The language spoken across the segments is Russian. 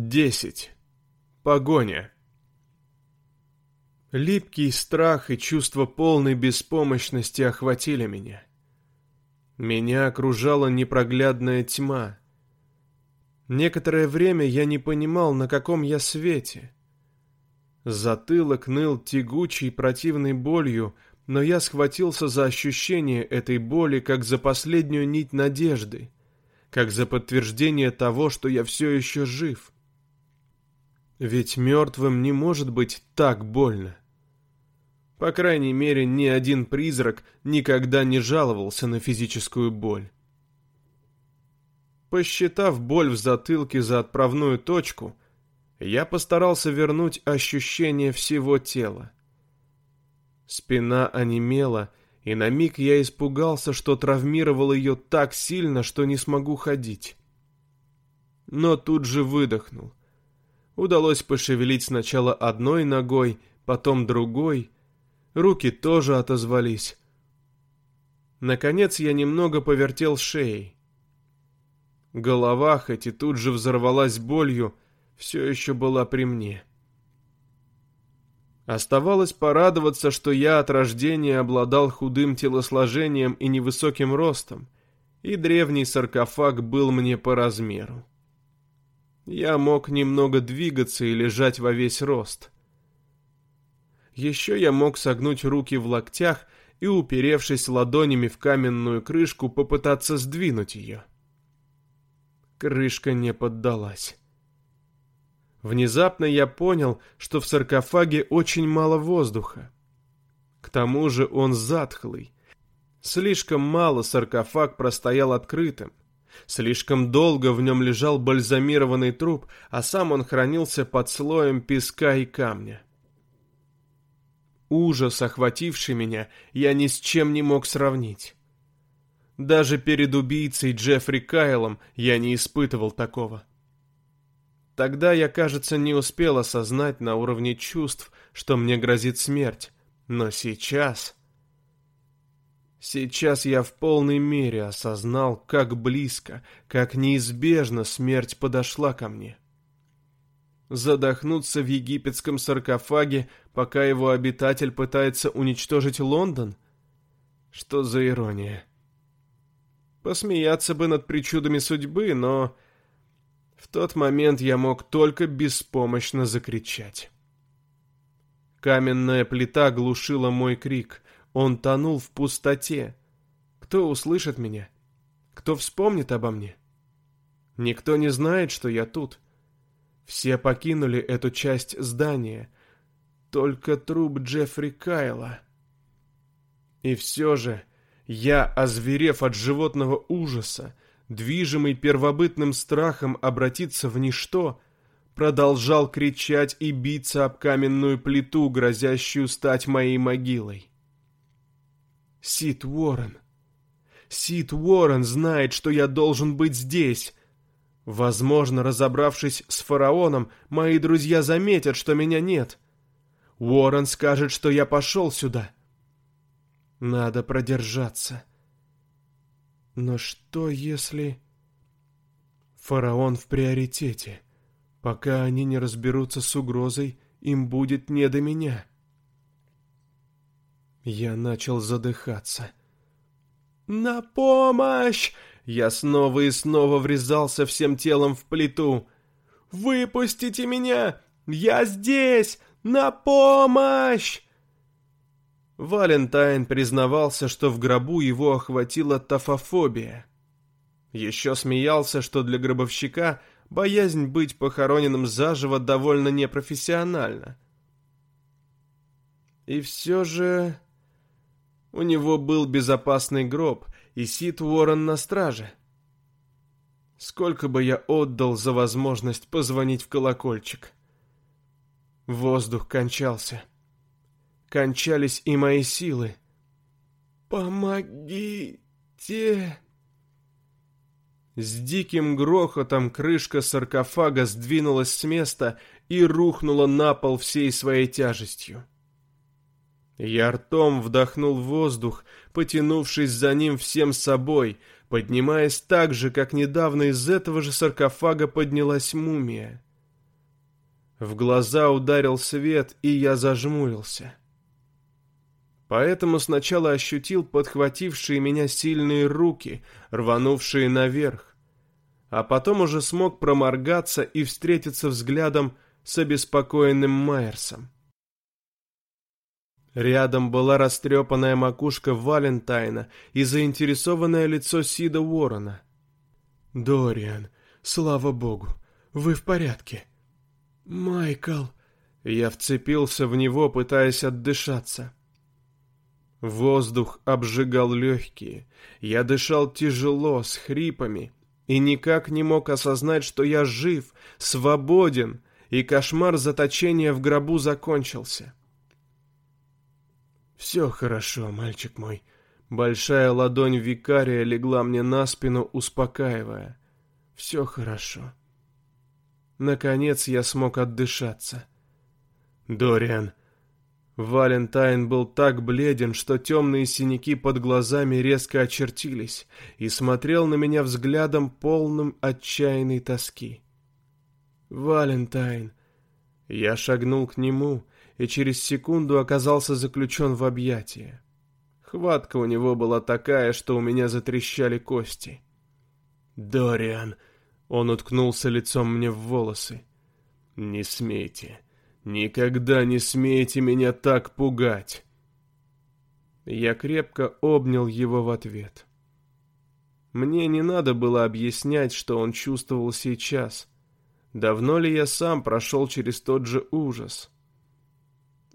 Десять. Погоня. Липкий страх и чувство полной беспомощности охватили меня. Меня окружала непроглядная тьма. Некоторое время я не понимал, на каком я свете. Затылок ныл тягучей противной болью, но я схватился за ощущение этой боли, как за последнюю нить надежды, как за подтверждение того, что я все еще жив. Ведь мертвым не может быть так больно. По крайней мере, ни один призрак никогда не жаловался на физическую боль. Посчитав боль в затылке за отправную точку, я постарался вернуть ощущение всего тела. Спина онемела, и на миг я испугался, что травмировал ее так сильно, что не смогу ходить. Но тут же выдохнул. Удалось пошевелить сначала одной ногой, потом другой. Руки тоже отозвались. Наконец я немного повертел шеей. Голова, хоть и тут же взорвалась болью, все еще была при мне. Оставалось порадоваться, что я от рождения обладал худым телосложением и невысоким ростом, и древний саркофаг был мне по размеру. Я мог немного двигаться и лежать во весь рост. Еще я мог согнуть руки в локтях и, уперевшись ладонями в каменную крышку, попытаться сдвинуть ее. Крышка не поддалась. Внезапно я понял, что в саркофаге очень мало воздуха. К тому же он затхлый. Слишком мало саркофаг простоял открытым. Слишком долго в нем лежал бальзамированный труп, а сам он хранился под слоем песка и камня. Ужас, охвативший меня, я ни с чем не мог сравнить. Даже перед убийцей Джеффри Кайлом я не испытывал такого. Тогда я, кажется, не успел осознать на уровне чувств, что мне грозит смерть. Но сейчас... Сейчас я в полной мере осознал, как близко, как неизбежно смерть подошла ко мне. Задохнуться в египетском саркофаге, пока его обитатель пытается уничтожить Лондон? Что за ирония? Посмеяться бы над причудами судьбы, но... В тот момент я мог только беспомощно закричать. Каменная плита глушила мой крик — он тонул в пустоте. Кто услышит меня? Кто вспомнит обо мне? Никто не знает, что я тут. Все покинули эту часть здания. Только труп Джеффри Кайла. И все же я, озверев от животного ужаса, движимый первобытным страхом обратиться в ничто, продолжал кричать и биться об каменную плиту, грозящую стать моей могилой. Сид Уоррен. Сид Уоррен знает, что я должен быть здесь. Возможно, разобравшись с фараоном, мои друзья заметят, что меня нет. Уоррен скажет, что я пошел сюда. Надо продержаться. Но что если... Фараон в приоритете. Пока они не разберутся с угрозой, им будет не до меня. Я начал задыхаться. «На помощь!» Я снова и снова врезался всем телом в плиту. «Выпустите меня! Я здесь! На помощь!» Валентайн признавался, что в гробу его охватила тафофобия. Еще смеялся, что для гробовщика боязнь быть похороненным заживо довольно непрофессиональна. И все же у него был безопасный гроб, и Сид Уоррен на страже. Сколько бы я отдал за возможность позвонить в колокольчик. Воздух кончался. Кончались и мои силы. «Помогите!» С диким грохотом крышка саркофага сдвинулась с места и рухнула на пол всей своей тяжестью. Я ртом вдохнул воздух, потянувшись за ним всем собой, поднимаясь так же, как недавно из этого же саркофага поднялась мумия. В глаза ударил свет, и я зажмурился. Поэтому сначала ощутил подхватившие меня сильные руки, рванувшие наверх, а потом уже смог проморгаться и встретиться взглядом с обеспокоенным Майерсом. Рядом была растрепанная макушка Валентайна и заинтересованное лицо Сида Уоррена. «Дориан, слава богу, вы в порядке?» «Майкл...» Я вцепился в него, пытаясь отдышаться. Воздух обжигал легкие. Я дышал тяжело, с хрипами, и никак не мог осознать, что я жив, свободен, и кошмар заточения в гробу закончился. «Все хорошо, мальчик мой». Большая ладонь викария легла мне на спину, успокаивая. «Все хорошо». Наконец я смог отдышаться. «Дориан». Валентайн был так бледен, что темные синяки под глазами резко очертились и смотрел на меня взглядом полным отчаянной тоски. «Валентайн!» Я шагнул к нему и через секунду оказался заключен в объятия. Хватка у него была такая, что у меня затрещали кости. «Дориан!» Он уткнулся лицом мне в волосы. «Не смейте, никогда не смейте меня так пугать!» Я крепко обнял его в ответ. Мне не надо было объяснять, что он чувствовал сейчас. Давно ли я сам прошел через тот же ужас?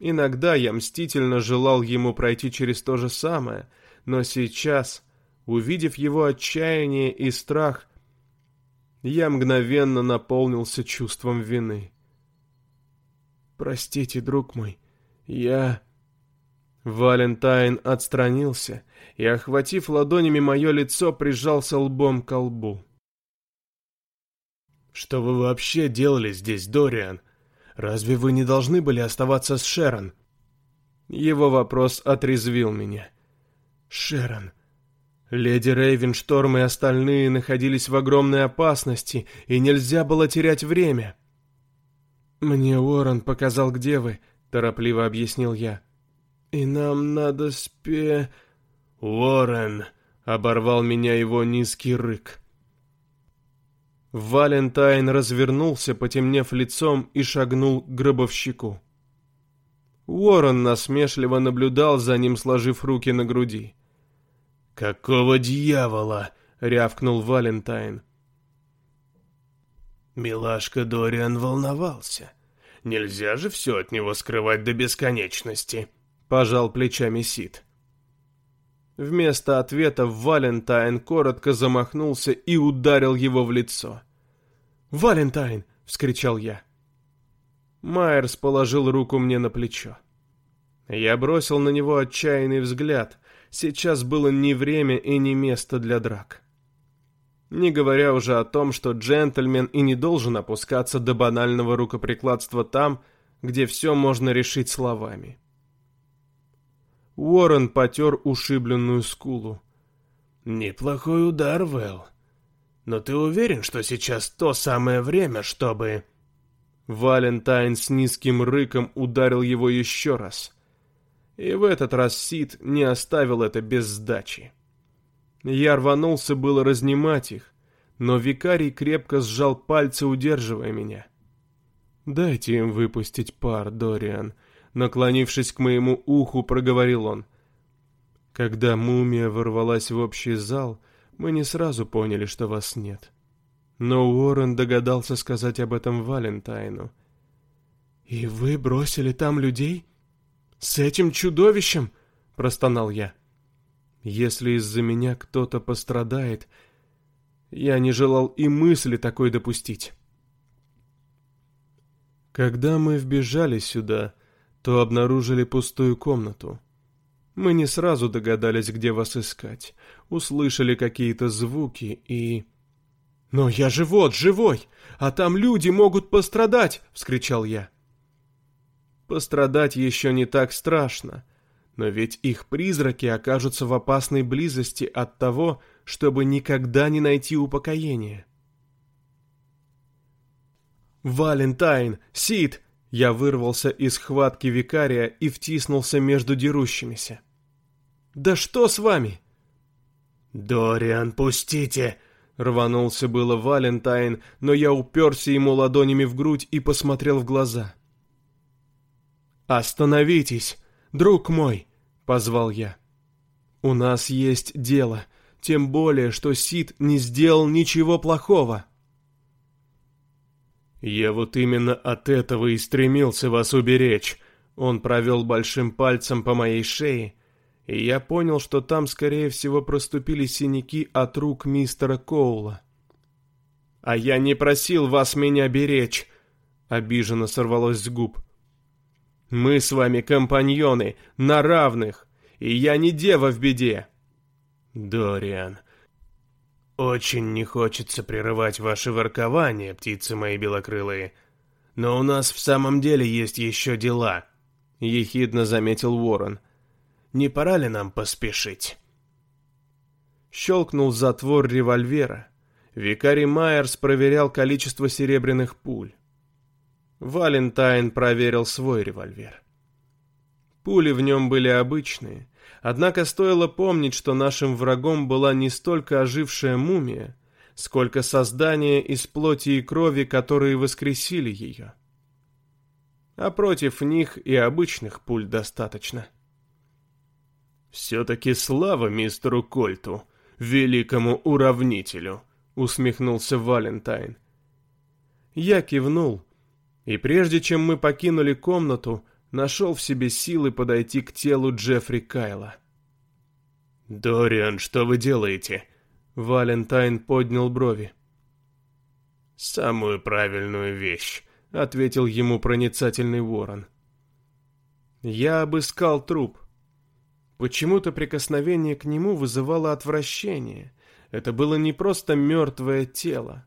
Иногда я мстительно желал ему пройти через то же самое, но сейчас, увидев его отчаяние и страх, я мгновенно наполнился чувством вины. «Простите, друг мой, я...» Валентайн отстранился и, охватив ладонями мое лицо, прижался лбом к лбу. «Что вы вообще делали здесь, Дориан?» Разве вы не должны были оставаться с Шерон?» Его вопрос отрезвил меня. «Шерон...» Леди Рейвеншторм и остальные находились в огромной опасности, и нельзя было терять время. «Мне Уоррен показал, где вы», — торопливо объяснил я. «И нам надо спе...» «Уоррен!» — оборвал меня его низкий рык. Валентайн развернулся, потемнев лицом, и шагнул к гробовщику. Уоррен насмешливо наблюдал за ним, сложив руки на груди. «Какого дьявола?» — рявкнул Валентайн. Милашка Дориан волновался. «Нельзя же все от него скрывать до бесконечности», — пожал плечами Сид. Вместо ответа Валентайн коротко замахнулся и ударил его в лицо. «Валентайн!» — вскричал я. Майерс положил руку мне на плечо. Я бросил на него отчаянный взгляд. Сейчас было не время и не место для драк. Не говоря уже о том, что джентльмен и не должен опускаться до банального рукоприкладства там, где все можно решить словами. Уоррен потер ушибленную скулу. «Неплохой удар, Вэл. Но ты уверен, что сейчас то самое время, чтобы...» Валентайн с низким рыком ударил его еще раз. И в этот раз Сид не оставил это без сдачи. Я рванулся было разнимать их, но викарий крепко сжал пальцы, удерживая меня. «Дайте им выпустить пар, Дориан», Наклонившись к моему уху, проговорил он. Когда мумия ворвалась в общий зал, мы не сразу поняли, что вас нет. Но Уоррен догадался сказать об этом Валентайну. «И вы бросили там людей? С этим чудовищем?» — простонал я. «Если из-за меня кто-то пострадает, я не желал и мысли такой допустить». Когда мы вбежали сюда, то обнаружили пустую комнату. Мы не сразу догадались, где вас искать. Услышали какие-то звуки и... «Но я же вот, живой! А там люди могут пострадать!» — вскричал я. Пострадать еще не так страшно, но ведь их призраки окажутся в опасной близости от того, чтобы никогда не найти упокоения. «Валентайн! Сид!» Я вырвался из хватки викария и втиснулся между дерущимися. «Да что с вами?» «Дориан, пустите!» Рванулся было Валентайн, но я уперся ему ладонями в грудь и посмотрел в глаза. «Остановитесь, друг мой!» — позвал я. «У нас есть дело, тем более, что Сид не сделал ничего плохого». «Я вот именно от этого и стремился вас уберечь», — он провел большим пальцем по моей шее, и я понял, что там, скорее всего, проступили синяки от рук мистера Коула. «А я не просил вас меня беречь!» — обиженно сорвалось с губ. «Мы с вами компаньоны, на равных, и я не дева в беде!» «Дориан, очень не хочется прерывать ваше воркование, птицы мои белокрылые, но у нас в самом деле есть еще дела», — ехидно заметил Ворон. — не пора ли нам поспешить?» Щелкнул затвор револьвера. Викарий Майерс проверял количество серебряных пуль. Валентайн проверил свой револьвер. Пули в нем были обычные, однако стоило помнить, что нашим врагом была не столько ожившая мумия, сколько создание из плоти и крови, которые воскресили ее. А против них и обычных пуль достаточно. «Все-таки слава мистеру Кольту, великому уравнителю», — усмехнулся Валентайн. Я кивнул, и прежде чем мы покинули комнату, нашел в себе силы подойти к телу Джеффри Кайла. «Дориан, что вы делаете?» Валентайн поднял брови. «Самую правильную вещь», — ответил ему проницательный ворон. Я обыскал труп. Почему-то прикосновение к нему вызывало отвращение. Это было не просто мертвое тело.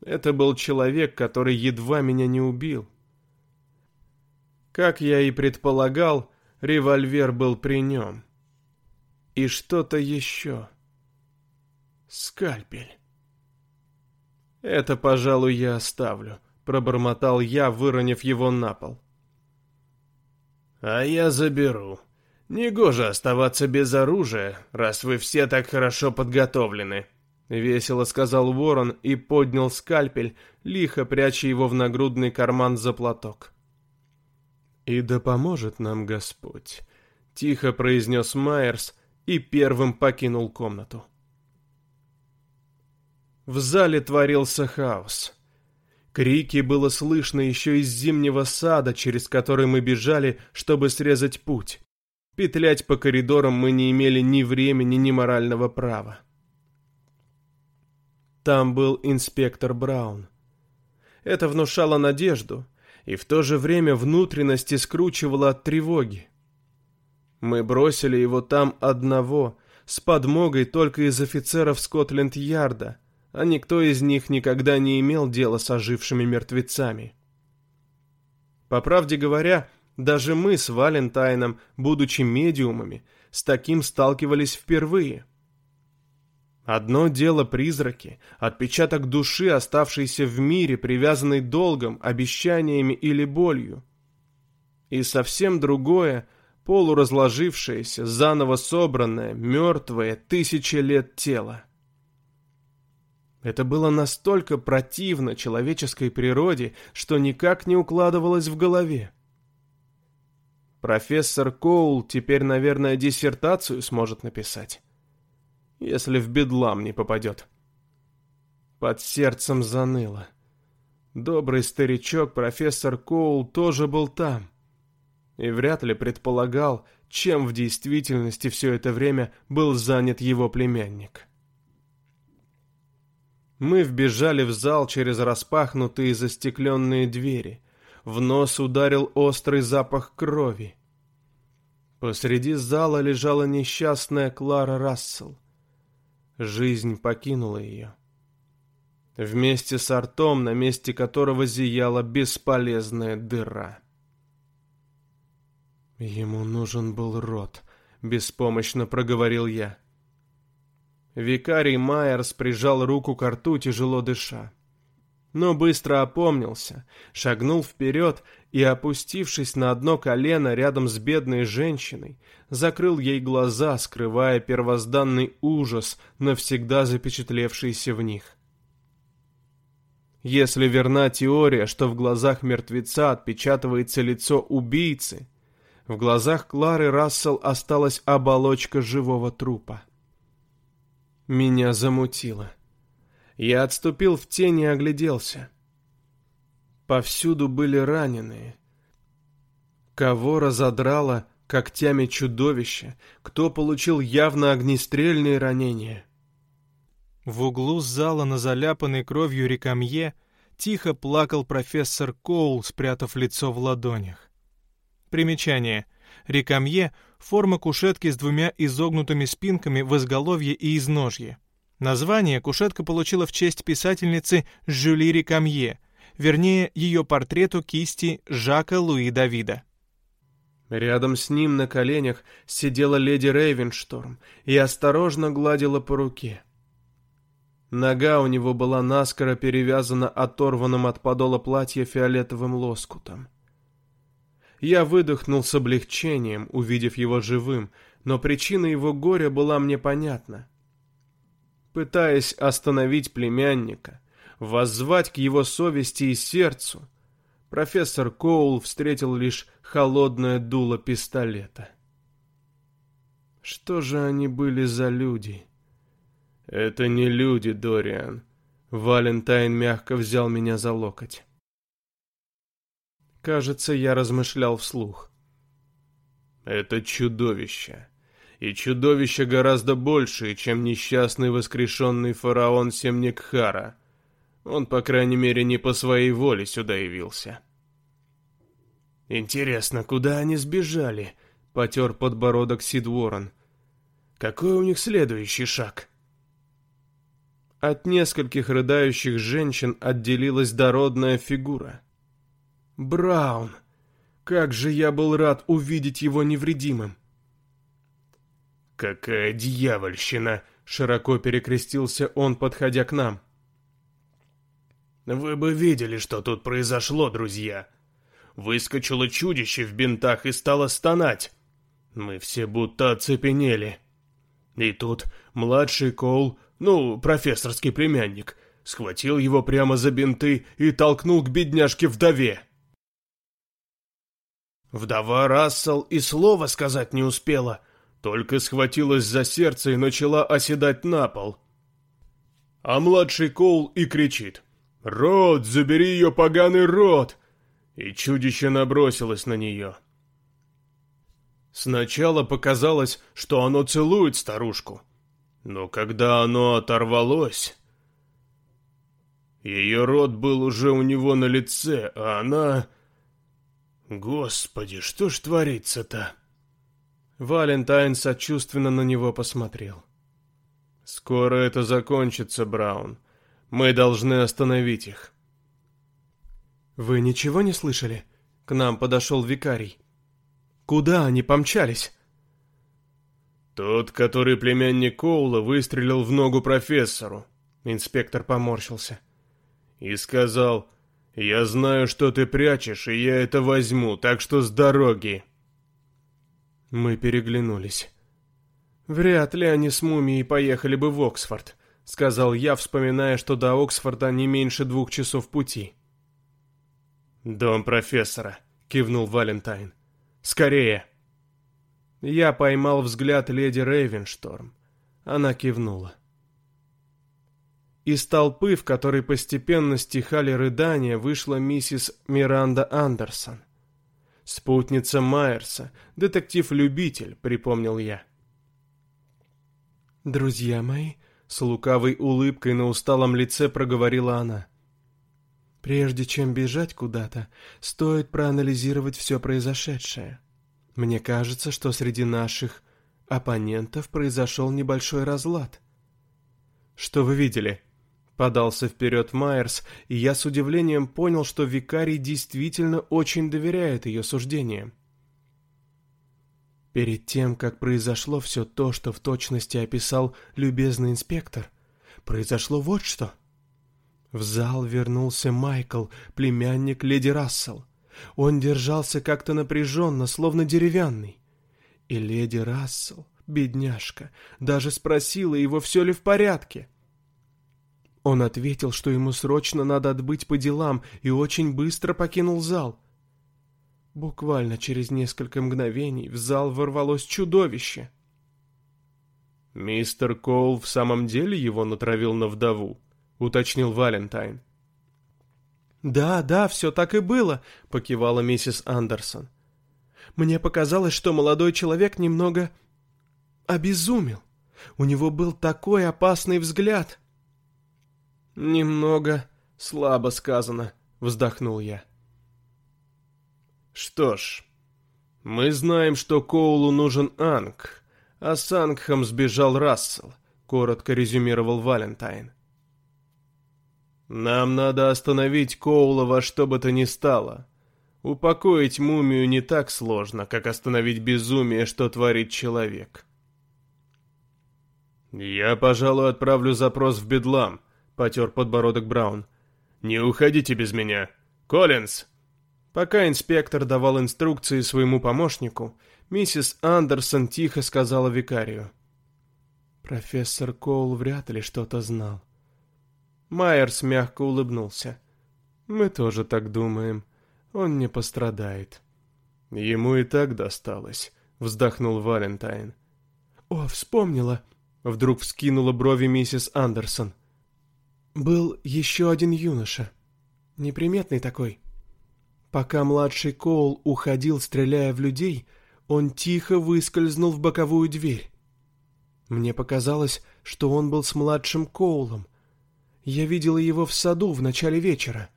Это был человек, который едва меня не убил. Как я и предполагал, револьвер был при нем. И что-то еще. Скальпель. Это, пожалуй, я оставлю, пробормотал я, выронив его на пол. А я заберу, «Негоже оставаться без оружия, раз вы все так хорошо подготовлены», — весело сказал ворон и поднял скальпель, лихо пряча его в нагрудный карман за платок. «И да поможет нам Господь», — тихо произнес Майерс и первым покинул комнату. В зале творился хаос. Крики было слышно еще из зимнего сада, через который мы бежали, чтобы срезать путь. Петлять по коридорам мы не имели ни времени, ни морального права. Там был инспектор Браун. Это внушало надежду, и в то же время внутренности скручивало от тревоги. Мы бросили его там одного, с подмогой только из офицеров Скотленд-Ярда, а никто из них никогда не имел дела с ожившими мертвецами. По правде говоря, даже мы с Валентайном, будучи медиумами, с таким сталкивались впервые. Одно дело призраки, отпечаток души, оставшийся в мире, привязанный долгом, обещаниями или болью. И совсем другое — полуразложившееся, заново собранное, мертвое, тысячи лет тело. Это было настолько противно человеческой природе, что никак не укладывалось в голове. Профессор Коул теперь, наверное, диссертацию сможет написать. Если в бедлам не попадет. Под сердцем заныло. Добрый старичок профессор Коул тоже был там. И вряд ли предполагал, чем в действительности все это время был занят его племянник. Мы вбежали в зал через распахнутые застекленные двери. В нос ударил острый запах крови. Посреди зала лежала несчастная Клара Рассел. Жизнь покинула ее. Вместе с ртом, на месте которого зияла бесполезная дыра. Ему нужен был рот, беспомощно проговорил я. Викарий Майерс прижал руку к рту, тяжело дыша. Но быстро опомнился, шагнул вперед и, опустившись на одно колено рядом с бедной женщиной, закрыл ей глаза, скрывая первозданный ужас, навсегда запечатлевшийся в них. Если верна теория, что в глазах мертвеца отпечатывается лицо убийцы, в глазах Клары Рассел осталась оболочка живого трупа. Меня замутило. Я отступил в тень и огляделся. Повсюду были раненые. Кого разодрало когтями чудовище, кто получил явно огнестрельные ранения. В углу зала на заляпанной кровью рекамье тихо плакал профессор Коул, спрятав лицо в ладонях. Примечание. Рекамье — форма кушетки с двумя изогнутыми спинками в изголовье и изножье. Название кушетка получила в честь писательницы Жюли Рекамье, вернее, ее портрету кисти Жака Луи Давида. Рядом с ним на коленях сидела леди Рейвеншторм и осторожно гладила по руке. Нога у него была наскоро перевязана оторванным от подола платья фиолетовым лоскутом. Я выдохнул с облегчением, увидев его живым, но причина его горя была мне понятна. Пытаясь остановить племянника, воззвать к его совести и сердцу, профессор Коул встретил лишь холодное дуло пистолета. Что же они были за люди? Это не люди, Дориан. Валентайн мягко взял меня за локоть. Кажется, я размышлял вслух. Это чудовище. И чудовище гораздо большее, чем несчастный воскрешенный фараон Семникхара. Он, по крайней мере, не по своей воле сюда явился. Интересно, куда они сбежали? Потер подбородок Сид. Какой у них следующий шаг? От нескольких рыдающих женщин отделилась дородная фигура. Браун. Как же я был рад увидеть его невредимым. Какая дьявольщина, широко перекрестился он, подходя к нам. Вы бы видели, что тут произошло, друзья. Выскочило чудище в бинтах и стало стонать. Мы все будто оцепенели. И тут младший Коул, ну, профессорский племянник, схватил его прямо за бинты и толкнул к бедняжке-вдове. Вдова Рассел и слова сказать не успела, только схватилась за сердце и начала оседать на пол. А младший Коул и кричит. «Рот, забери ее, поганый рот!» И чудище набросилось на нее. Сначала показалось, что оно целует старушку. Но когда оно оторвалось... Ее рот был уже у него на лице, а она... Господи, что ж творится-то? Валентайн сочувственно на него посмотрел. Скоро это закончится, Браун. Мы должны остановить их. Вы ничего не слышали? К нам подошел викарий. Куда они помчались? Тот, который племянник Коула, выстрелил в ногу профессору. Инспектор поморщился. И сказал, «Я знаю, что ты прячешь, и я это возьму, так что с дороги». Мы переглянулись. «Вряд ли они с мумией поехали бы в Оксфорд», — сказал я, вспоминая, что до Оксфорда не меньше двух часов пути. «Дом профессора», — кивнул Валентайн. «Скорее!» Я поймал взгляд леди Рейвеншторм. Она кивнула. Из толпы, в которой постепенно стихали рыдания, вышла миссис Миранда Андерсон. Спутница Майерса, детектив-любитель, припомнил я. «Друзья мои», — с лукавой улыбкой на усталом лице проговорила она, — «прежде чем бежать куда-то, стоит проанализировать все произошедшее. Мне кажется, что среди наших оппонентов произошел небольшой разлад». «Что вы видели?» Подался вперед Майерс, и я с удивлением понял, что викарий действительно очень доверяет ее суждениям. Перед тем, как произошло все то, что в точности описал любезный инспектор, произошло вот что. В зал вернулся Майкл, племянник леди Рассел. Он держался как-то напряженно, словно деревянный. И леди Рассел, бедняжка, даже спросила его, все ли в порядке. Он ответил, что ему срочно надо отбыть по делам, и очень быстро покинул зал. Буквально через несколько мгновений в зал ворвалось чудовище. «Мистер Коул в самом деле его натравил на вдову?» — уточнил Валентайн. «Да, да, все так и было», — покивала миссис Андерсон. «Мне показалось, что молодой человек немного обезумел. У него был такой опасный взгляд». «Немного слабо сказано», — вздохнул я. «Что ж, мы знаем, что Коулу нужен Анг, а с Ангхом сбежал Рассел», — коротко резюмировал Валентайн. «Нам надо остановить Коула во что бы то ни стало. Упокоить мумию не так сложно, как остановить безумие, что творит человек». «Я, пожалуй, отправлю запрос в Бедлам», — потер подбородок Браун. «Не уходите без меня. Коллинз!» Пока инспектор давал инструкции своему помощнику, миссис Андерсон тихо сказала викарию. Профессор Коул вряд ли что-то знал. Майерс мягко улыбнулся. «Мы тоже так думаем. Он не пострадает». «Ему и так досталось», — вздохнул Валентайн. «О, вспомнила!» — вдруг вскинула брови миссис Андерсон. «Был еще один юноша. Неприметный такой. Пока младший Коул уходил, стреляя в людей, он тихо выскользнул в боковую дверь. Мне показалось, что он был с младшим Коулом. Я видела его в саду в начале вечера.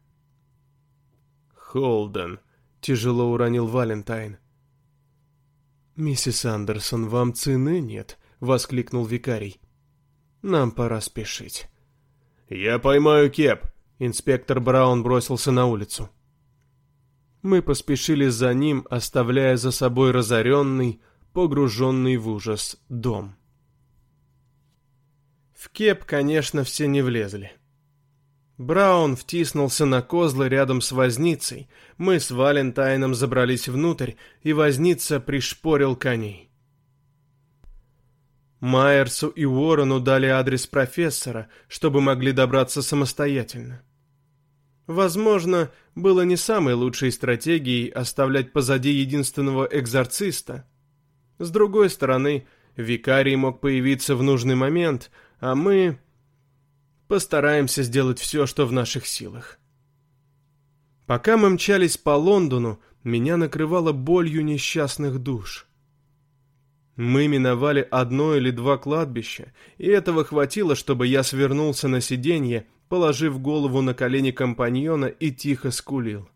«Холден», — тяжело уронил Валентайн. «Миссис Андерсон, вам цены нет», — воскликнул викарий. «Нам пора спешить». «Я поймаю кеп», — инспектор Браун бросился на улицу. Мы поспешили за ним, оставляя за собой разоренный, погруженный в ужас дом. В кеп, конечно, все не влезли. Браун втиснулся на козлы рядом с возницей, мы с Валентайном забрались внутрь, и возница пришпорил коней. Майерсу и Уоррену дали адрес профессора, чтобы могли добраться самостоятельно. Возможно, было не самой лучшей стратегией оставлять позади единственного экзорциста. С другой стороны, викарий мог появиться в нужный момент, а мы постараемся сделать все, что в наших силах. Пока мы мчались по Лондону, меня накрывало болью несчастных душ. Мы миновали одно или два кладбища, и этого хватило, чтобы я свернулся на сиденье положив голову на колени компаньона и тихо скулил.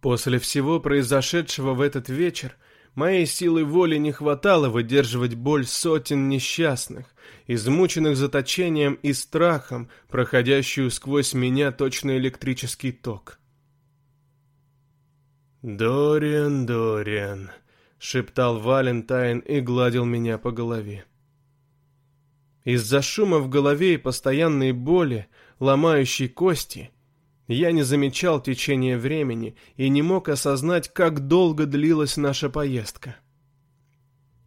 После всего произошедшего в этот вечер моей силы воли не хватало выдерживать боль сотен несчастных, измученных заточением и страхом, проходящую сквозь меня точно электрический ток. «Дориан, Дориан», — шептал Валентайн и гладил меня по голове. Из-за шума в голове и постоянной боли, ломающей кости, я не замечал течения времени и не мог осознать, как долго длилась наша поездка.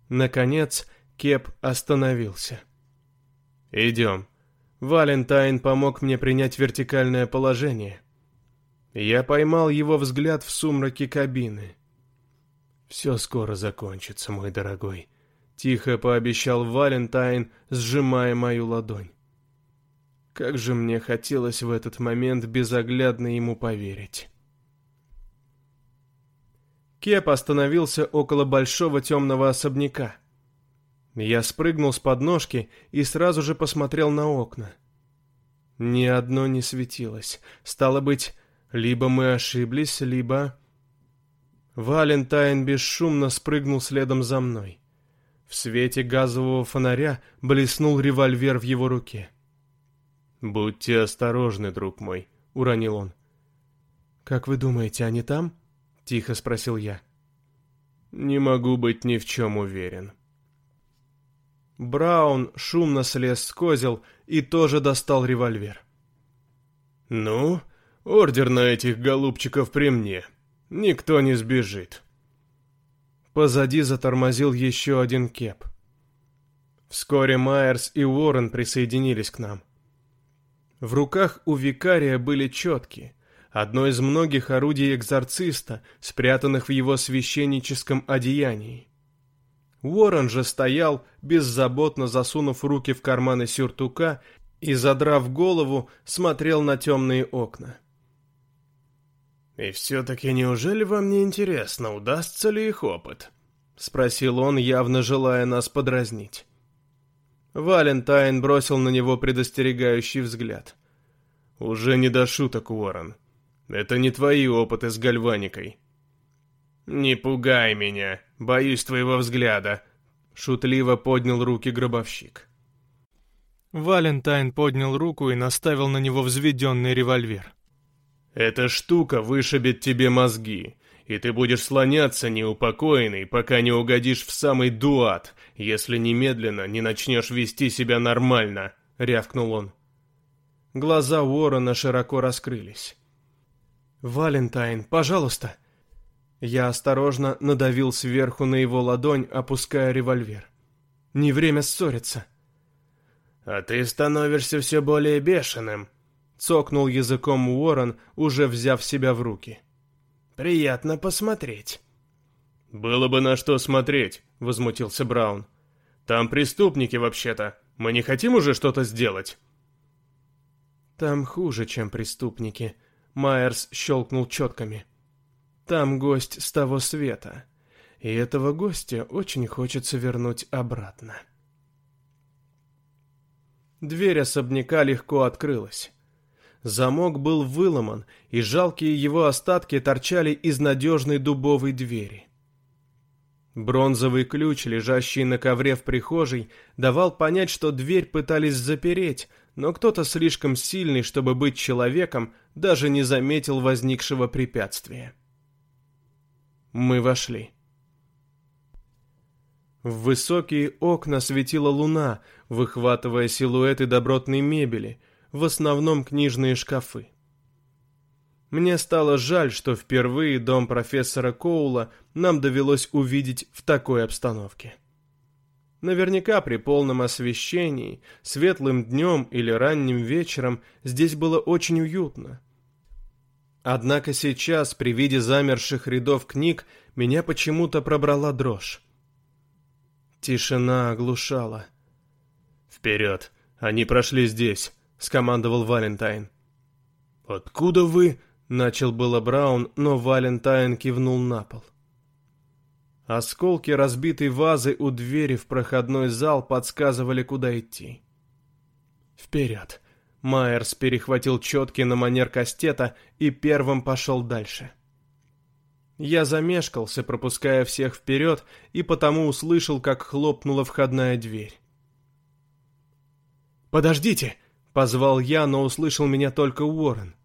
Наконец, Кеп остановился. «Идем». Валентайн помог мне принять вертикальное положение. Я поймал его взгляд в сумраке кабины. «Все скоро закончится, мой дорогой», Тихо пообещал Валентайн, сжимая мою ладонь. Как же мне хотелось в этот момент безоглядно ему поверить. Кеп остановился около большого темного особняка. Я спрыгнул с подножки и сразу же посмотрел на окна. Ни одно не светилось. Стало быть, либо мы ошиблись, либо... Валентайн бесшумно спрыгнул следом за мной. В свете газового фонаря блеснул револьвер в его руке. «Будьте осторожны, друг мой», — уронил он. «Как вы думаете, они там?» — тихо спросил я. «Не могу быть ни в чем уверен». Браун шумно слез с козел и тоже достал револьвер. «Ну, ордер на этих голубчиков при мне. Никто не сбежит». Позади затормозил еще один кеп. Вскоре Майерс и Уоррен присоединились к нам. В руках у викария были четки, одно из многих орудий экзорциста, спрятанных в его священническом одеянии. Уоррен же стоял, беззаботно засунув руки в карманы сюртука и, задрав голову, смотрел на темные окна. «И все-таки неужели вам не интересно, удастся ли их опыт?» — спросил он, явно желая нас подразнить. Валентайн бросил на него предостерегающий взгляд. «Уже не до шуток, Уоррен. Это не твои опыты с гальваникой». «Не пугай меня, боюсь твоего взгляда», — шутливо поднял руки гробовщик. Валентайн поднял руку и наставил на него взведенный револьвер. «Эта штука вышибет тебе мозги, и ты будешь слоняться неупокоенный, пока не угодишь в самый дуат, если немедленно не начнешь вести себя нормально», — рявкнул он. Глаза Уоррена широко раскрылись. «Валентайн, пожалуйста!» Я осторожно надавил сверху на его ладонь, опуская револьвер. «Не время ссориться!» «А ты становишься все более бешеным», — цокнул языком Уоррен, уже взяв себя в руки. Приятно посмотреть». «Было бы на что смотреть», — возмутился Браун. «Там преступники вообще-то. Мы не хотим уже что-то сделать?» «Там хуже, чем преступники», — Майерс щелкнул четками. «Там гость с того света, и этого гостя очень хочется вернуть обратно». Дверь особняка легко открылась. Замок был выломан, и жалкие его остатки торчали из надежной дубовой двери. Бронзовый ключ, лежащий на ковре в прихожей, давал понять, что дверь пытались запереть, но кто-то слишком сильный, чтобы быть человеком, даже не заметил возникшего препятствия. Мы вошли. В высокие окна светила луна, выхватывая силуэты добротной мебели, в основном книжные шкафы. Мне стало жаль, что впервые дом профессора Коула нам довелось увидеть в такой обстановке. Наверняка при полном освещении, светлым днем или ранним вечером здесь было очень уютно. Однако сейчас, при виде замерших рядов книг, меня почему-то пробрала дрожь. Тишина оглушала. «Вперед! Они прошли здесь!» — скомандовал Валентайн. «Откуда вы?» — начал было Браун, но Валентайн кивнул на пол. Осколки разбитой вазы у двери в проходной зал подсказывали, куда идти. «Вперед!» Майерс перехватил четки на манер кастета и первым пошел дальше. Я замешкался, пропуская всех вперед, и потому услышал, как хлопнула входная дверь. «Подождите!» Позвал я, но услышал меня только Уоррен.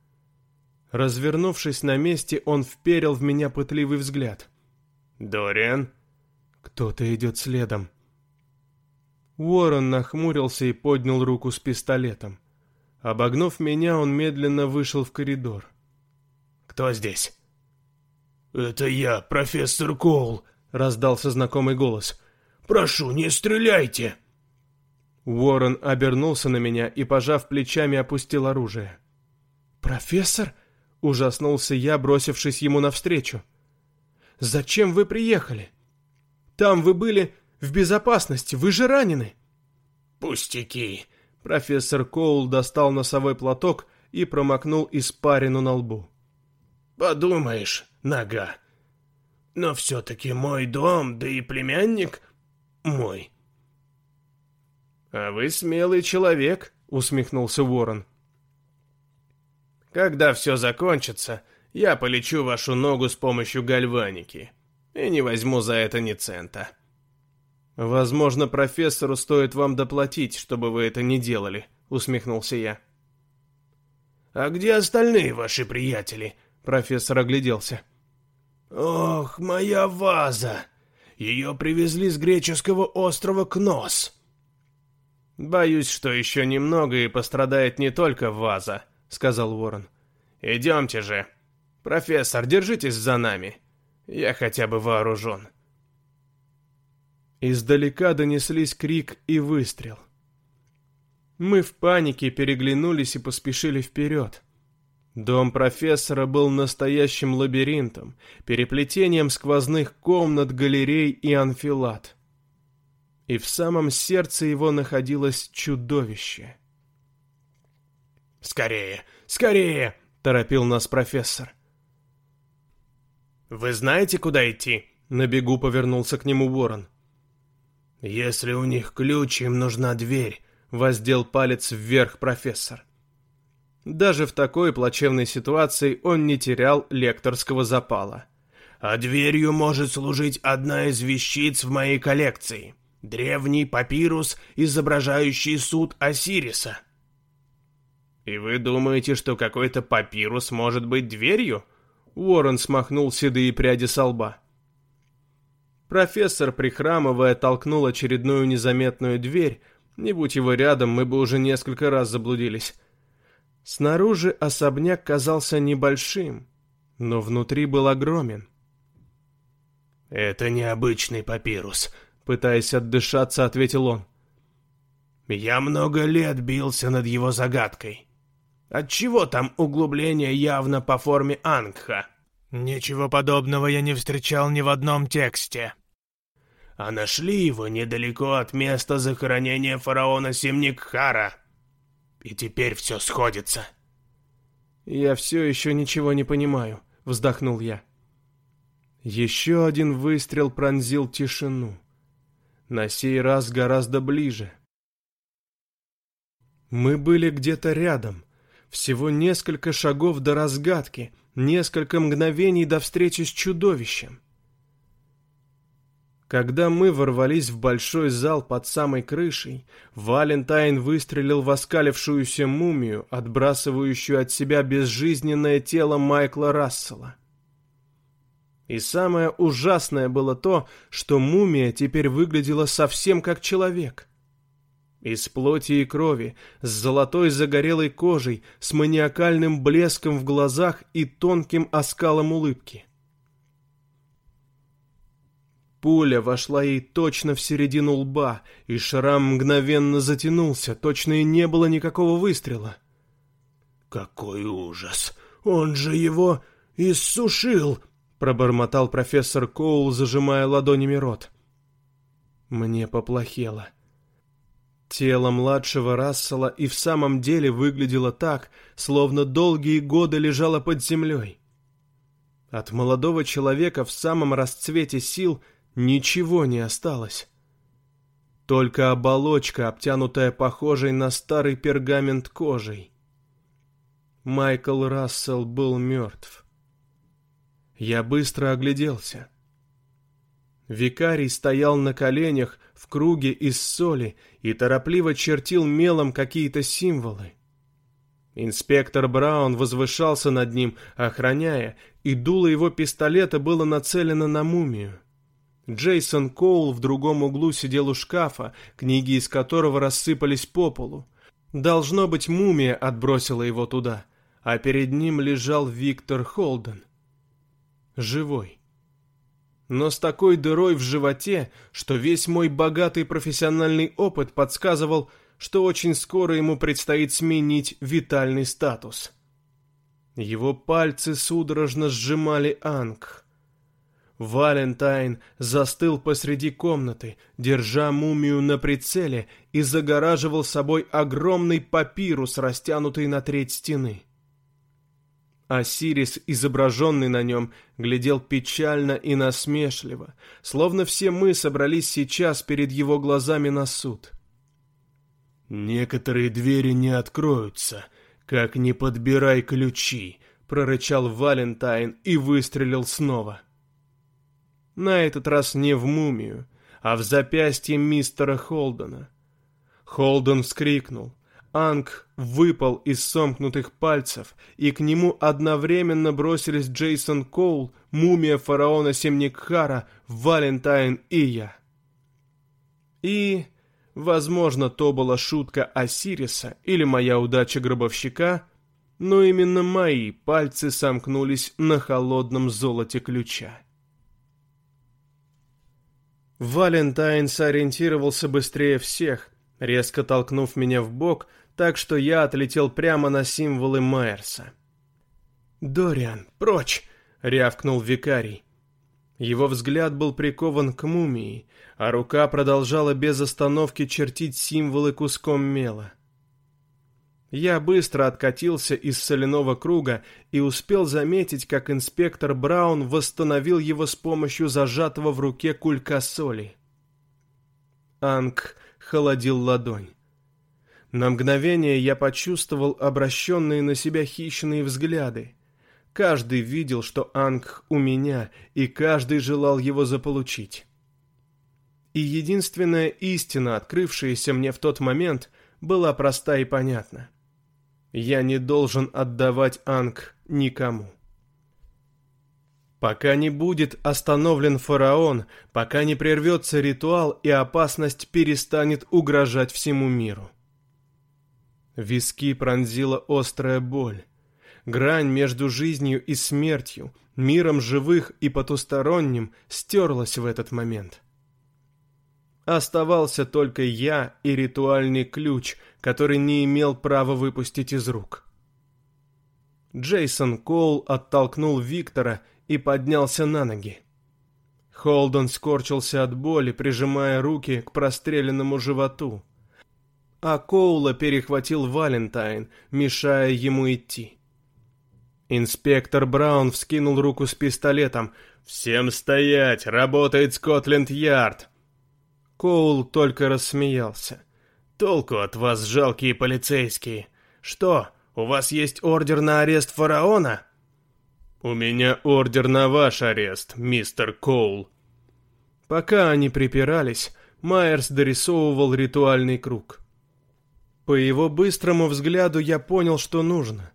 Развернувшись на месте, он вперил в меня пытливый взгляд. «Дориан?» Кто-то идет следом. Уоррен нахмурился и поднял руку с пистолетом. Обогнув меня, он медленно вышел в коридор. «Кто здесь?» «Это я, профессор Коул», — раздался знакомый голос. «Прошу, не стреляйте!» Уоррен обернулся на меня и, пожав плечами, опустил оружие. «Профессор?» — ужаснулся я, бросившись ему навстречу. «Зачем вы приехали? Там вы были в безопасности, вы же ранены!» «Пустяки!» Профессор Коул достал носовой платок и промокнул испарину на лбу. «Подумаешь, нога. Но все-таки мой дом, да и племянник мой. «А вы смелый человек», — усмехнулся Ворон. «Когда все закончится, я полечу вашу ногу с помощью гальваники и не возьму за это ни цента». «Возможно, профессору стоит вам доплатить, чтобы вы это не делали», — усмехнулся я. «А где остальные ваши приятели?» — профессор огляделся. «Ох, моя ваза! Ее привезли с греческого острова Кнос!» «Боюсь, что еще немного и пострадает не только ваза», — сказал Ворон. «Идемте же. Профессор, держитесь за нами. Я хотя бы вооружен». Издалека донеслись крик и выстрел. Мы в панике переглянулись и поспешили вперед. Дом профессора был настоящим лабиринтом, переплетением сквозных комнат, галерей и анфилат. И в самом сердце его находилось чудовище. «Скорее, скорее!» — торопил нас профессор. «Вы знаете, куда идти?» — на бегу повернулся к нему ворон. «Если у них ключ, им нужна дверь», — воздел палец вверх профессор. Даже в такой плачевной ситуации он не терял лекторского запала. «А дверью может служить одна из вещиц в моей коллекции. Древний папирус, изображающий суд Осириса». «И вы думаете, что какой-то папирус может быть дверью?» Уоррен смахнул седые пряди со лба. Профессор, прихрамывая, толкнул очередную незаметную дверь. Не будь его рядом, мы бы уже несколько раз заблудились. Снаружи особняк казался небольшим, но внутри был огромен. «Это необычный папирус», — пытаясь отдышаться, ответил он. «Я много лет бился над его загадкой. Отчего там углубление явно по форме ангха?» «Ничего подобного я не встречал ни в одном тексте», а нашли его недалеко от места захоронения фараона Семникхара. И теперь все сходится. «Я все еще ничего не понимаю», — вздохнул я. Еще один выстрел пронзил тишину. На сей раз гораздо ближе. Мы были где-то рядом. Всего несколько шагов до разгадки, несколько мгновений до встречи с чудовищем. Когда мы ворвались в большой зал под самой крышей, Валентайн выстрелил в оскалившуюся мумию, отбрасывающую от себя безжизненное тело Майкла Рассела. И самое ужасное было то, что мумия теперь выглядела совсем как человек. Из плоти и крови, с золотой загорелой кожей, с маниакальным блеском в глазах и тонким оскалом улыбки. Пуля вошла ей точно в середину лба, и шрам мгновенно затянулся, точно и не было никакого выстрела. «Какой ужас! Он же его иссушил!» — пробормотал профессор Коул, зажимая ладонями рот. Мне поплохело. Тело младшего Рассела и в самом деле выглядело так, словно долгие годы лежало под землей. От молодого человека в самом расцвете сил Ничего не осталось. Только оболочка, обтянутая похожей на старый пергамент кожей. Майкл Рассел был мертв. Я быстро огляделся. Викарий стоял на коленях в круге из соли и торопливо чертил мелом какие-то символы. Инспектор Браун возвышался над ним, охраняя, и дуло его пистолета было нацелено на мумию. Джейсон Коул в другом углу сидел у шкафа, книги из которого рассыпались по полу. Должно быть, мумия отбросила его туда, а перед ним лежал Виктор Холден. Живой. Но с такой дырой в животе, что весь мой богатый профессиональный опыт подсказывал, что очень скоро ему предстоит сменить витальный статус. Его пальцы судорожно сжимали Анг. Валентайн застыл посреди комнаты, держа мумию на прицеле и загораживал собой огромный папирус, растянутый на треть стены. Осирис, изображенный на нем, глядел печально и насмешливо, словно все мы собрались сейчас перед его глазами на суд. «Некоторые двери не откроются, как не подбирай ключи», — прорычал Валентайн и выстрелил снова. На этот раз не в мумию, а в запястье мистера Холдена. Холден вскрикнул. Анг выпал из сомкнутых пальцев, и к нему одновременно бросились Джейсон Коул, мумия фараона Семникхара, Валентайн и я. И Возможно, то была шутка Осириса или моя удача гробовщика, но именно мои пальцы сомкнулись на холодном золоте ключа. Валентайн сориентировался быстрее всех, резко толкнув меня в бок, так что я отлетел прямо на символы Майерса. «Дориан, прочь!» — рявкнул викарий. Его взгляд был прикован к мумии, а рука продолжала без остановки чертить символы куском мела. Я быстро откатился из соляного круга и успел заметить, как инспектор Браун восстановил его с помощью зажатого в руке кулька соли. Анг холодил ладонь. На мгновение я почувствовал обращенные на себя хищные взгляды. Каждый видел, что Анг у меня, и каждый желал его заполучить. И единственная истина, открывшаяся мне в тот момент, была проста и понятна. Я не должен отдавать Анг никому. Пока не будет остановлен фараон, пока не прервется ритуал и опасность перестанет угрожать всему миру. Виски пронзила острая боль. Грань между жизнью и смертью, миром живых и потусторонним стерлась в этот момент. Оставался только я и ритуальный ключ, который не имел права выпустить из рук. Джейсон Коул оттолкнул Виктора и поднялся на ноги. Холден скорчился от боли, прижимая руки к простреленному животу. А Коула перехватил Валентайн, мешая ему идти. Инспектор Браун вскинул руку с пистолетом. «Всем стоять! Работает Скотленд-Ярд!» Коул только рассмеялся. «Толку от вас, жалкие полицейские! Что, у вас есть ордер на арест фараона?» «У меня ордер на ваш арест, мистер Коул». Пока они припирались, Майерс дорисовывал ритуальный круг. По его быстрому взгляду я понял, что нужно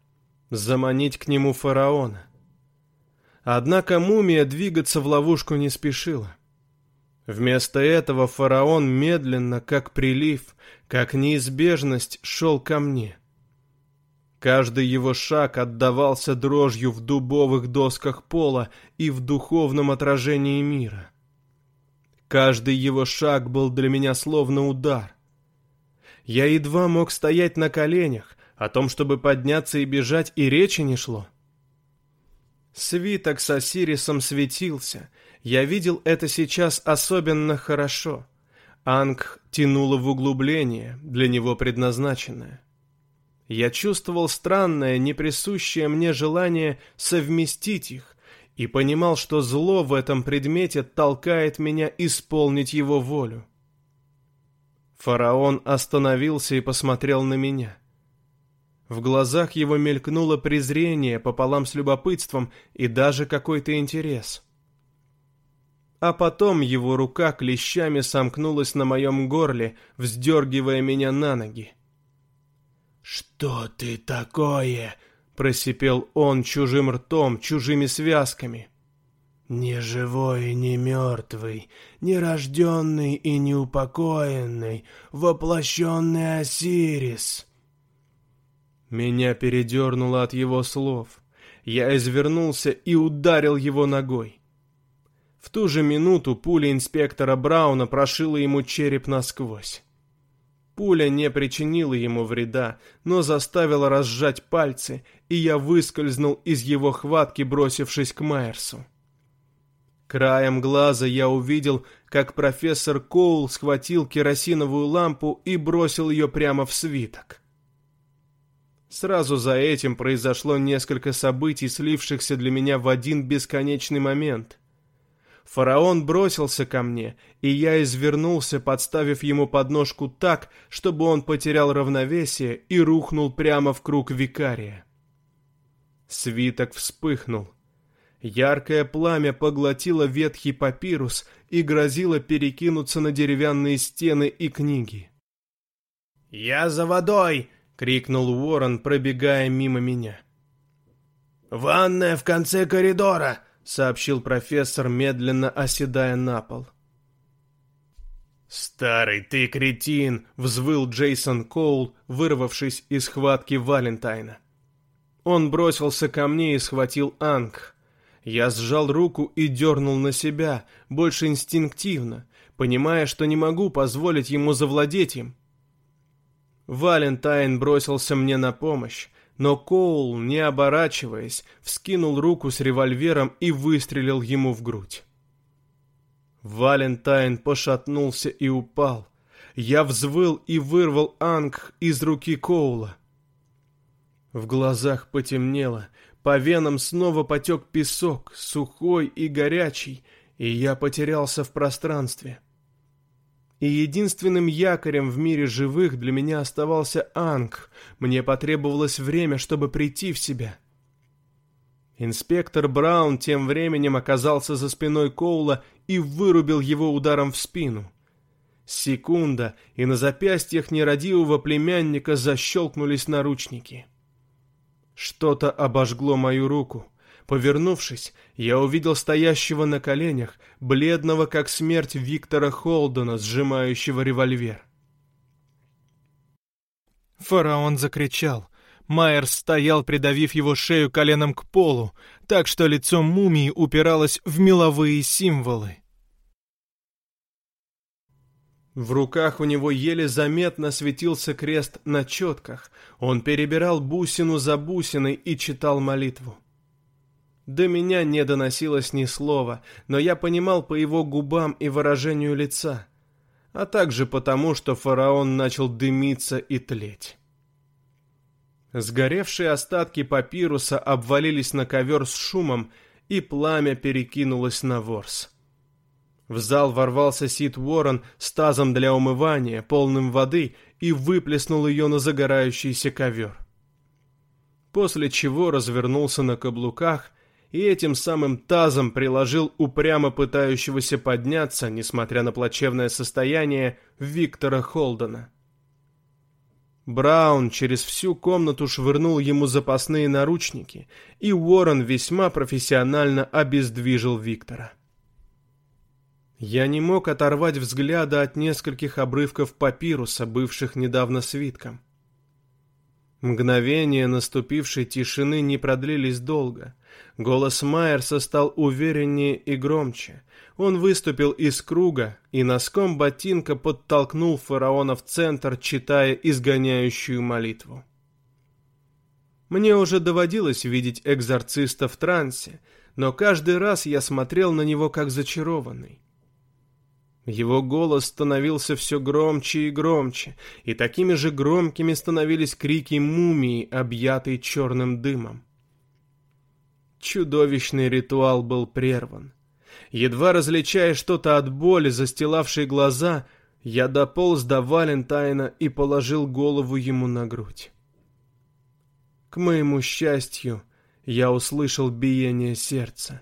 заманить к нему фараона. Однако мумия двигаться в ловушку не спешила. Вместо этого фараон медленно, как прилив, как неизбежность, шел ко мне. Каждый его шаг отдавался дрожью в дубовых досках пола и в духовном отражении мира. Каждый его шаг был для меня словно удар. Я едва мог стоять на коленях, о том, чтобы подняться и бежать, и речи не шло. Свиток с Осирисом светился. Я видел это сейчас особенно хорошо. Анг тянуло в углубление, для него предназначенное. Я чувствовал странное, неприсущее мне желание совместить их и понимал, что зло в этом предмете толкает меня исполнить его волю. Фараон остановился и посмотрел на меня. В глазах его мелькнуло презрение пополам с любопытством и даже какой-то интерес. А потом его рука клещами сомкнулась на моем горле, вздергивая меня на ноги. «Что ты такое?» — просипел он чужим ртом, чужими связками. «Не живой и не мертвый, не рожденный и не упокоенный, воплощенный Осирис». Меня передернуло от его слов. Я извернулся и ударил его ногой. В ту же минуту пуля инспектора Брауна прошила ему череп насквозь. Пуля не причинила ему вреда, но заставила разжать пальцы, и я выскользнул из его хватки, бросившись к Майерсу. Краем глаза я увидел, как профессор Коул схватил керосиновую лампу и бросил ее прямо в свиток. Сразу за этим произошло несколько событий, слившихся для меня в один бесконечный момент. Фараон бросился ко мне, и я извернулся, подставив ему подножку так, чтобы он потерял равновесие и рухнул прямо в круг викария. Свиток вспыхнул. Яркое пламя поглотило ветхий папирус и грозило перекинуться на деревянные стены и книги. «Я за водой!» — крикнул Уоррен, пробегая мимо меня. «Ванная в конце коридора!» — сообщил профессор, медленно оседая на пол. «Старый ты кретин!» — взвыл Джейсон Коул, вырвавшись из схватки Валентайна. Он бросился ко мне и схватил Анг. Я сжал руку и дернул на себя, больше инстинктивно, понимая, что не могу позволить ему завладеть им. Валентайн бросился мне на помощь, но Коул, не оборачиваясь, вскинул руку с револьвером и выстрелил ему в грудь. Валентайн пошатнулся и упал. Я взвыл и вырвал Анг из руки Коула. В глазах потемнело, по венам снова потек песок, сухой и горячий, и я потерялся в пространстве. И единственным якорем в мире живых для меня оставался Анг. Мне потребовалось время, чтобы прийти в себя. Инспектор Браун тем временем оказался за спиной Коула и вырубил его ударом в спину. Секунда, и на запястьях нерадивого племянника защелкнулись наручники. Что-то обожгло мою руку. Повернувшись, я увидел стоящего на коленях, бледного как смерть Виктора Холдена, сжимающего револьвер. Фараон закричал. Майер стоял, придавив его шею коленом к полу, так что лицо мумии упиралось в меловые символы. В руках у него еле заметно светился крест на четках. Он перебирал бусину за бусиной и читал молитву. До меня не доносилось ни слова, но я понимал по его губам и выражению лица, а также потому, что фараон начал дымиться и тлеть. Сгоревшие остатки папируса обвалились на ковер с шумом, и пламя перекинулось на ворс. В зал ворвался Сид Уоррен с тазом для умывания, полным воды, и выплеснул ее на загорающийся ковер. После чего развернулся на каблуках и этим самым тазом приложил упрямо пытающегося подняться, несмотря на плачевное состояние, Виктора Холдена. Браун через всю комнату швырнул ему запасные наручники, и Уоррен весьма профессионально обездвижил Виктора. Я не мог оторвать взгляда от нескольких обрывков папируса, бывших недавно свитком. Мгновения наступившей тишины не продлились долго. Голос Майерса стал увереннее и громче. Он выступил из круга и носком ботинка подтолкнул фараона в центр, читая изгоняющую молитву. Мне уже доводилось видеть экзорциста в трансе, но каждый раз я смотрел на него как зачарованный. Его голос становился все громче и громче, и такими же громкими становились крики мумии, объятой черным дымом. Чудовищный ритуал был прерван. Едва различая что-то от боли, застилавшей глаза, я дополз до Валентайна и положил голову ему на грудь. К моему счастью, я услышал биение сердца.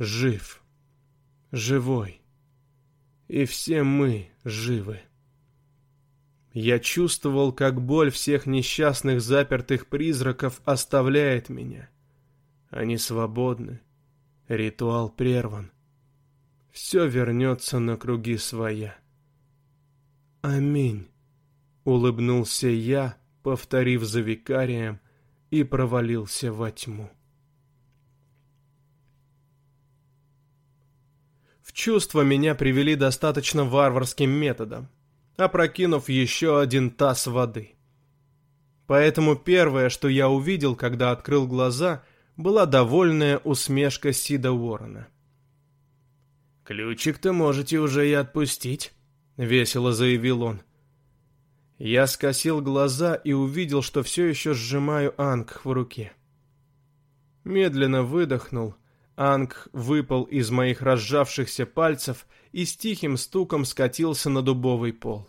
Жив. Живой и все мы живы. Я чувствовал, как боль всех несчастных запертых призраков оставляет меня. Они свободны. Ритуал прерван. Все вернется на круги своя. Аминь. Улыбнулся я, повторив за викарием, и провалился во тьму. В чувство меня привели достаточно варварским методом, опрокинув еще один таз воды. Поэтому первое, что я увидел, когда открыл глаза, была довольная усмешка Сида Уоррена. «Ключик-то можете уже и отпустить», — весело заявил он. Я скосил глаза и увидел, что все еще сжимаю Анг в руке. Медленно выдохнул Анг выпал из моих разжавшихся пальцев и с тихим стуком скатился на дубовый пол.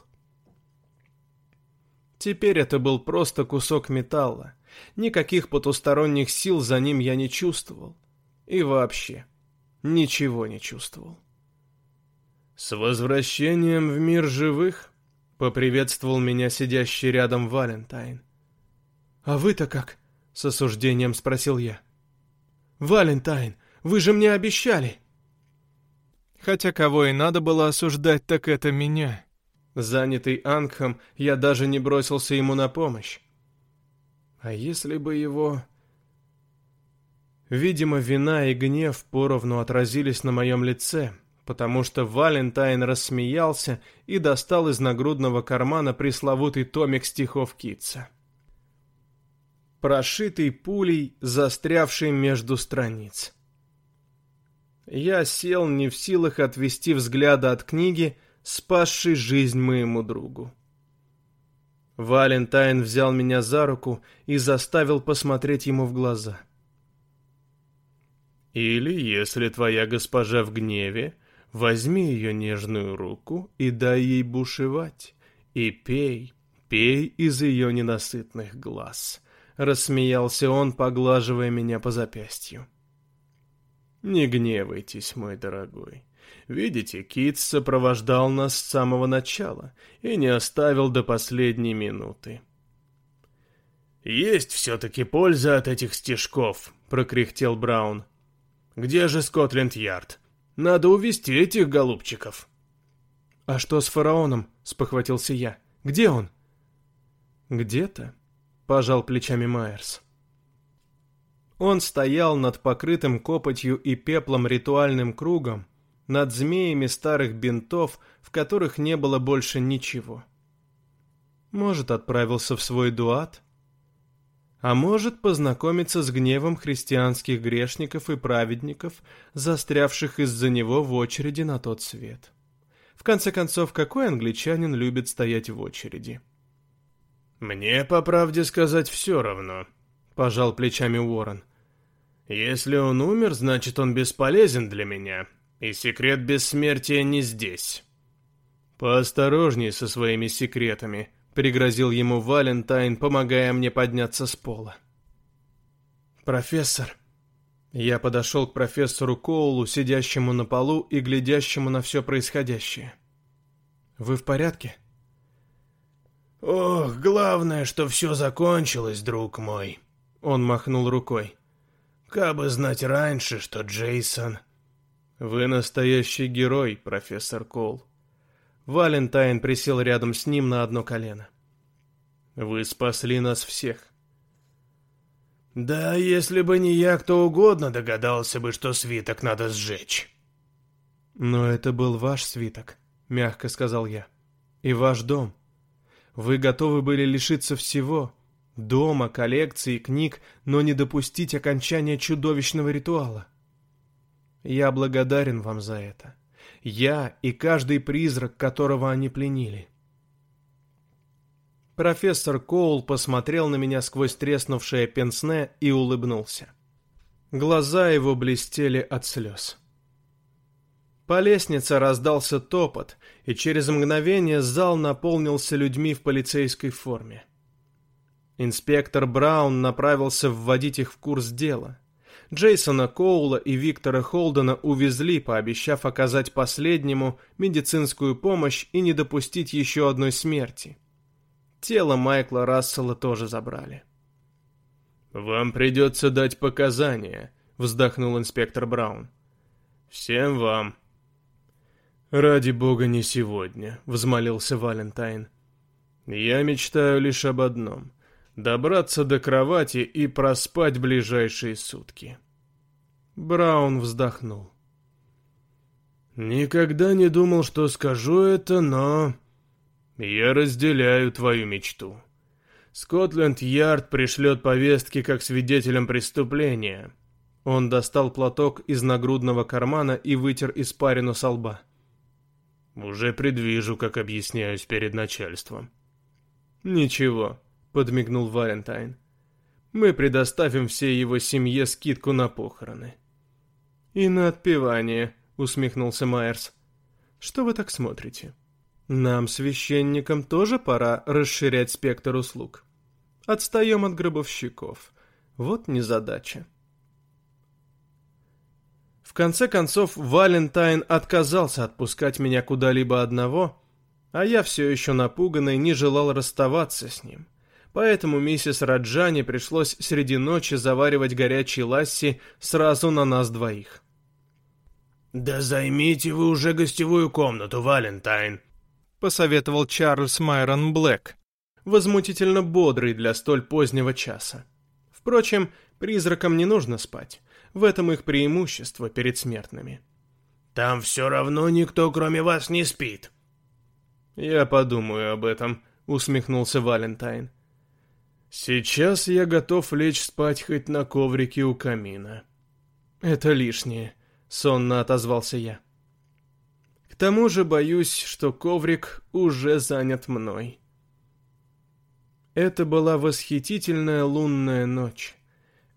Теперь это был просто кусок металла. Никаких потусторонних сил за ним я не чувствовал. И вообще, ничего не чувствовал. «С возвращением в мир живых!» — поприветствовал меня сидящий рядом Валентайн. «А вы-то как?» — с осуждением спросил я. «Валентайн, вы же мне обещали!» Хотя кого и надо было осуждать, так это меня. Занятый Ангхом, я даже не бросился ему на помощь. А если бы его... Видимо, вина и гнев поровну отразились на моем лице, потому что Валентайн рассмеялся и достал из нагрудного кармана пресловутый томик стихов Китса. Прошитый пулей, застрявший между страниц. Я сел не в силах отвести взгляда от книги, спасшей жизнь моему другу. Валентайн взял меня за руку и заставил посмотреть ему в глаза. «Или, если твоя госпожа в гневе, возьми ее нежную руку и дай ей бушевать, и пей, пей из ее ненасытных глаз», — рассмеялся он, поглаживая меня по запястью. «Не гневайтесь, мой дорогой. Видите, Кит сопровождал нас с самого начала и не оставил до последней минуты. «Есть все-таки польза от этих стежков», — прокряхтел Браун. «Где же Скотленд-Ярд? Надо увести этих голубчиков». «А что с фараоном?» — спохватился я. «Где он?» «Где-то», — пожал плечами Майерс. Он стоял над покрытым копотью и пеплом ритуальным кругом, над змеями старых бинтов, в которых не было больше ничего. Может, отправился в свой дуат? А может, познакомиться с гневом христианских грешников и праведников, застрявших из-за него в очереди на тот свет. В конце концов, какой англичанин любит стоять в очереди? «Мне, по правде сказать, все равно», — пожал плечами Уоррен. «Если он умер, значит, он бесполезен для меня, и секрет бессмертия не здесь. Поосторожней со своими секретами, пригрозил ему Валентайн, помогая мне подняться с пола. Профессор. Я подошел к профессору Коулу, сидящему на полу и глядящему на все происходящее. Вы в порядке? Ох, главное, что все закончилось, друг мой. Он махнул рукой. Кабы знать раньше, что Джейсон «Вы настоящий герой, профессор Коул». Валентайн присел рядом с ним на одно колено. «Вы спасли нас всех». «Да, если бы не я, кто угодно догадался бы, что свиток надо сжечь». «Но это был ваш свиток», — мягко сказал я. «И ваш дом. Вы готовы были лишиться всего, дома, коллекции, книг, но не допустить окончания чудовищного ритуала. Я благодарен вам за это. Я и каждый призрак, которого они пленили. Профессор Коул посмотрел на меня сквозь треснувшее пенсне и улыбнулся. Глаза его блестели от слез. По лестнице раздался топот, и через мгновение зал наполнился людьми в полицейской форме. Инспектор Браун направился вводить их в курс дела. Джейсона Коула и Виктора Холдена увезли, пообещав оказать последнему медицинскую помощь и не допустить еще одной смерти. Тело Майкла Рассела тоже забрали. «Вам придется дать показания», — вздохнул инспектор Браун. «Всем вам». «Ради бога, не сегодня», — взмолился Валентайн. «Я мечтаю лишь об одном добраться до кровати и проспать ближайшие сутки. Браун вздохнул. «Никогда не думал, что скажу это, но...» «Я разделяю твою мечту. Скотленд-Ярд пришлет повестки как свидетелям преступления». Он достал платок из нагрудного кармана и вытер испарину со лба. «Уже предвижу, как объясняюсь перед начальством». «Ничего, — подмигнул Валентайн. «Мы предоставим всей его семье скидку на похороны». «И на отпевание», — усмехнулся Майерс. «Что вы так смотрите? Нам, священникам, тоже пора расширять спектр услуг. Отстаем от гробовщиков. Вот незадача». В конце концов, Валентайн отказался отпускать меня куда-либо одного, а я все еще напуганный не желал расставаться с ним поэтому миссис Раджани пришлось среди ночи заваривать горячий ласси сразу на нас двоих. «Да займите вы уже гостевую комнату, Валентайн», — посоветовал Чарльз Майрон Блэк, возмутительно бодрый для столь позднего часа. Впрочем, призракам не нужно спать. В этом их преимущество перед смертными. «Там все равно никто, кроме вас, не спит». «Я подумаю об этом», — усмехнулся Валентайн. «Сейчас я готов лечь спать хоть на коврике у камина». «Это лишнее», — сонно отозвался я. «К тому же боюсь, что коврик уже занят мной». Это была восхитительная лунная ночь.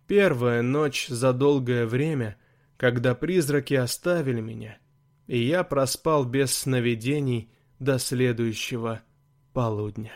Первая ночь за долгое время, когда призраки оставили меня, и я проспал без сновидений до следующего полудня.